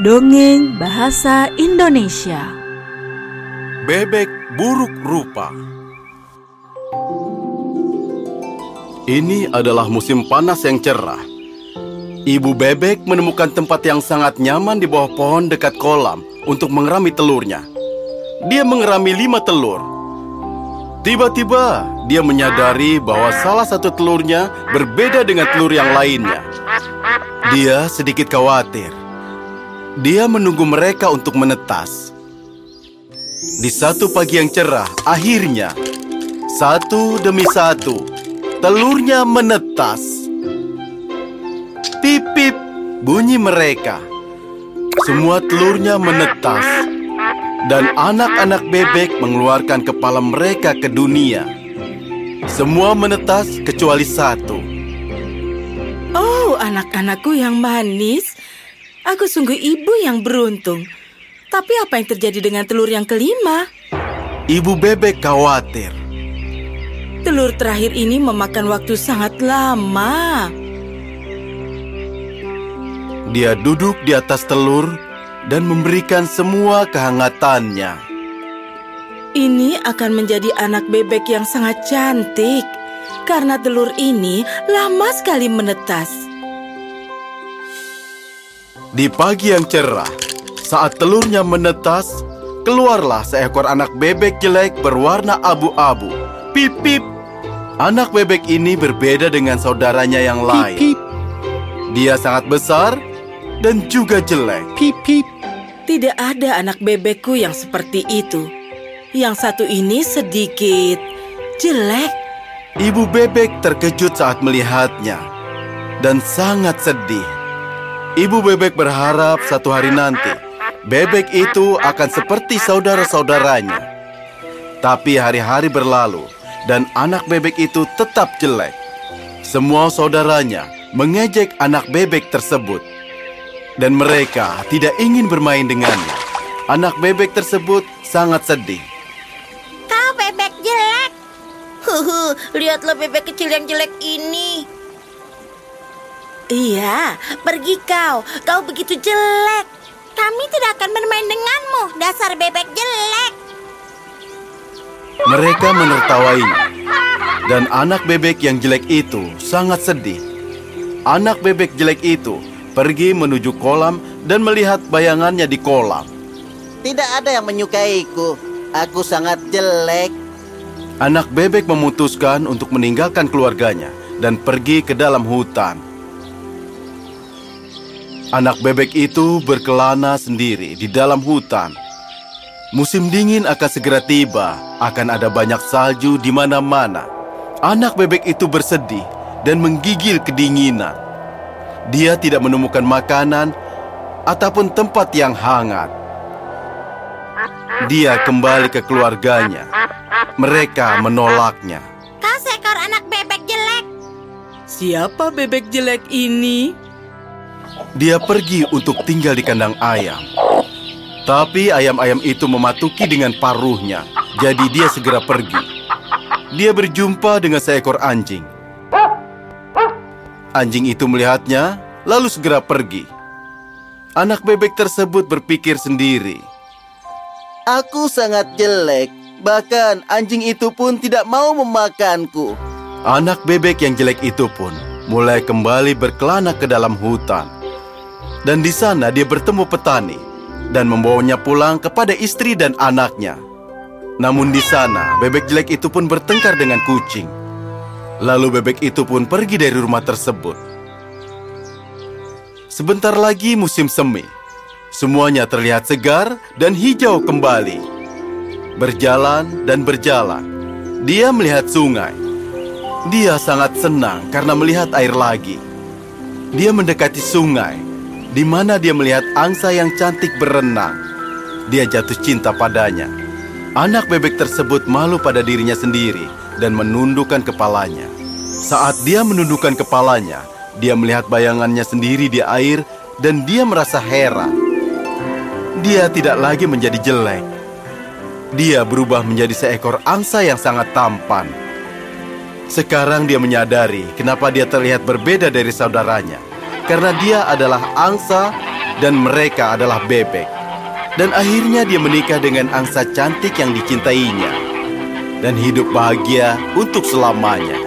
Dongeng Bahasa Indonesia Bebek buruk rupa Ini adalah musim panas yang cerah. Ibu bebek menemukan tempat yang sangat nyaman di bawah pohon dekat kolam untuk mengerami telurnya. Dia mengerami lima telur. Tiba-tiba dia menyadari bahwa salah satu telurnya berbeda dengan telur yang lainnya. Dia sedikit khawatir. Dia menunggu mereka untuk menetas. Di satu pagi yang cerah, akhirnya satu demi satu telurnya menetas. Pip pip bunyi mereka. Semua telurnya menetas dan anak-anak bebek mengeluarkan kepala mereka ke dunia. Semua menetas kecuali satu. Oh, anak-anakku yang manis. Aku sungguh ibu yang beruntung. Tapi apa yang terjadi dengan telur yang kelima? Ibu bebek khawatir. Telur terakhir ini memakan waktu sangat lama. Dia duduk di atas telur dan memberikan semua kehangatannya. Ini akan menjadi anak bebek yang sangat cantik. Karena telur ini lama sekali menetas. Di pagi yang cerah, saat telurnya menetas, keluarlah seekor anak bebek jelek berwarna abu-abu. Pip pip. Anak bebek ini berbeda dengan saudaranya yang lain. Dia sangat besar dan juga jelek. Pip pip. Tidak ada anak bebekku yang seperti itu. Yang satu ini sedikit jelek. Ibu bebek terkejut saat melihatnya dan sangat sedih. Ibu bebek berharap satu hari nanti bebek itu akan seperti saudara-saudaranya. Tapi hari-hari berlalu dan anak bebek itu tetap jelek. Semua saudaranya mengejek anak bebek tersebut. Dan mereka tidak ingin bermain dengannya. Anak bebek tersebut sangat sedih. Kau bebek jelek. Huhu, lihatlah bebek kecil yang jelek ini. Iya, pergi kau. Kau begitu jelek. Kami tidak akan bermain denganmu, dasar bebek jelek. Mereka menertawainya. Dan anak bebek yang jelek itu sangat sedih. Anak bebek jelek itu pergi menuju kolam dan melihat bayangannya di kolam. Tidak ada yang menyukaiku. Aku sangat jelek. Anak bebek memutuskan untuk meninggalkan keluarganya dan pergi ke dalam hutan. Anak bebek itu berkelana sendiri di dalam hutan. Musim dingin akan segera tiba, akan ada banyak salju di mana-mana. Anak bebek itu bersedih dan menggigil kedinginan. Dia tidak menemukan makanan ataupun tempat yang hangat. Dia kembali ke keluarganya. Mereka menolaknya. Kau seekor anak bebek jelek. Siapa bebek jelek ini? Dia pergi untuk tinggal di kandang ayam. Tapi ayam-ayam itu mematuki dengan paruhnya, jadi dia segera pergi. Dia berjumpa dengan seekor anjing. Anjing itu melihatnya, lalu segera pergi. Anak bebek tersebut berpikir sendiri. Aku sangat jelek. Bahkan anjing itu pun tidak mau memakanku. Anak bebek yang jelek itu pun mulai kembali berkelana ke dalam hutan. Dan di sana dia bertemu petani dan membawanya pulang kepada istri dan anaknya. Namun di sana, bebek jelek itu pun bertengkar dengan kucing. Lalu bebek itu pun pergi dari rumah tersebut. Sebentar lagi musim semi. Semuanya terlihat segar dan hijau kembali. Berjalan dan berjalan, dia melihat sungai. Dia sangat senang karena melihat air lagi. Dia mendekati sungai, di mana dia melihat angsa yang cantik berenang. Dia jatuh cinta padanya. Anak bebek tersebut malu pada dirinya sendiri dan menundukkan kepalanya. Saat dia menundukkan kepalanya, dia melihat bayangannya sendiri di air dan dia merasa heran. Dia tidak lagi menjadi jelek. Dia berubah menjadi seekor angsa yang sangat tampan. Sekarang dia menyadari kenapa dia terlihat berbeda dari saudaranya. Karena dia adalah angsa dan mereka adalah bebek. Dan akhirnya dia menikah dengan angsa cantik yang dicintainya dan hidup bahagia untuk selamanya.